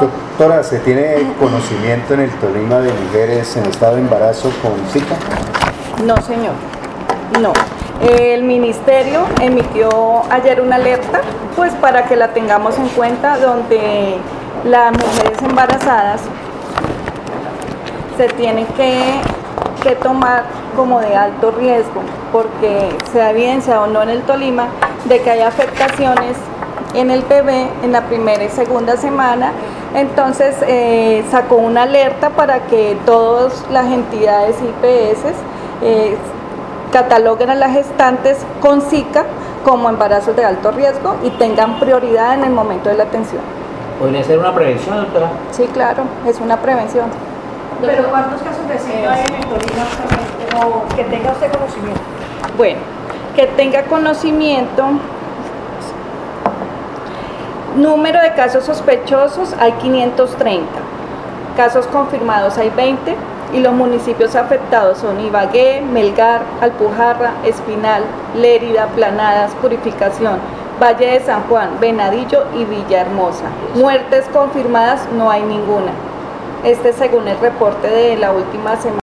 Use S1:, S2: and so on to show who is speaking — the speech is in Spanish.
S1: Doctora, ¿se tiene conocimiento en el Tolima de mujeres en estado de embarazo con Zika?
S2: No, señor. No. El ministerio emitió ayer una alerta, pues para que la tengamos en cuenta, donde las mujeres embarazadas se tienen que, que tomar como de alto riesgo, porque se ha evidenciado no en el Tolima de que hay afectaciones en el bebé en la primera y segunda semana. Entonces eh, sacó una alerta para que todas las entidades IPS eh, cataloguen a las gestantes con Zika como embarazos de alto riesgo y tengan prioridad en el momento de la atención.
S3: ¿Podría ser una prevención, doctora?
S2: Sí, claro, es una prevención.
S4: Pero ¿cuántos casos de Zika hay en el Tolima que tenga usted conocimiento.
S2: Bueno, que tenga conocimiento. Número de casos sospechosos hay 530. Casos confirmados hay 20 y los municipios afectados son Ibagué, Melgar, Alpujarra, Espinal, Lérida, Planadas, Purificación, Valle de San Juan, Venadillo y Villahermosa. Muertes confirmadas no hay ninguna. Este según el reporte de la última semana.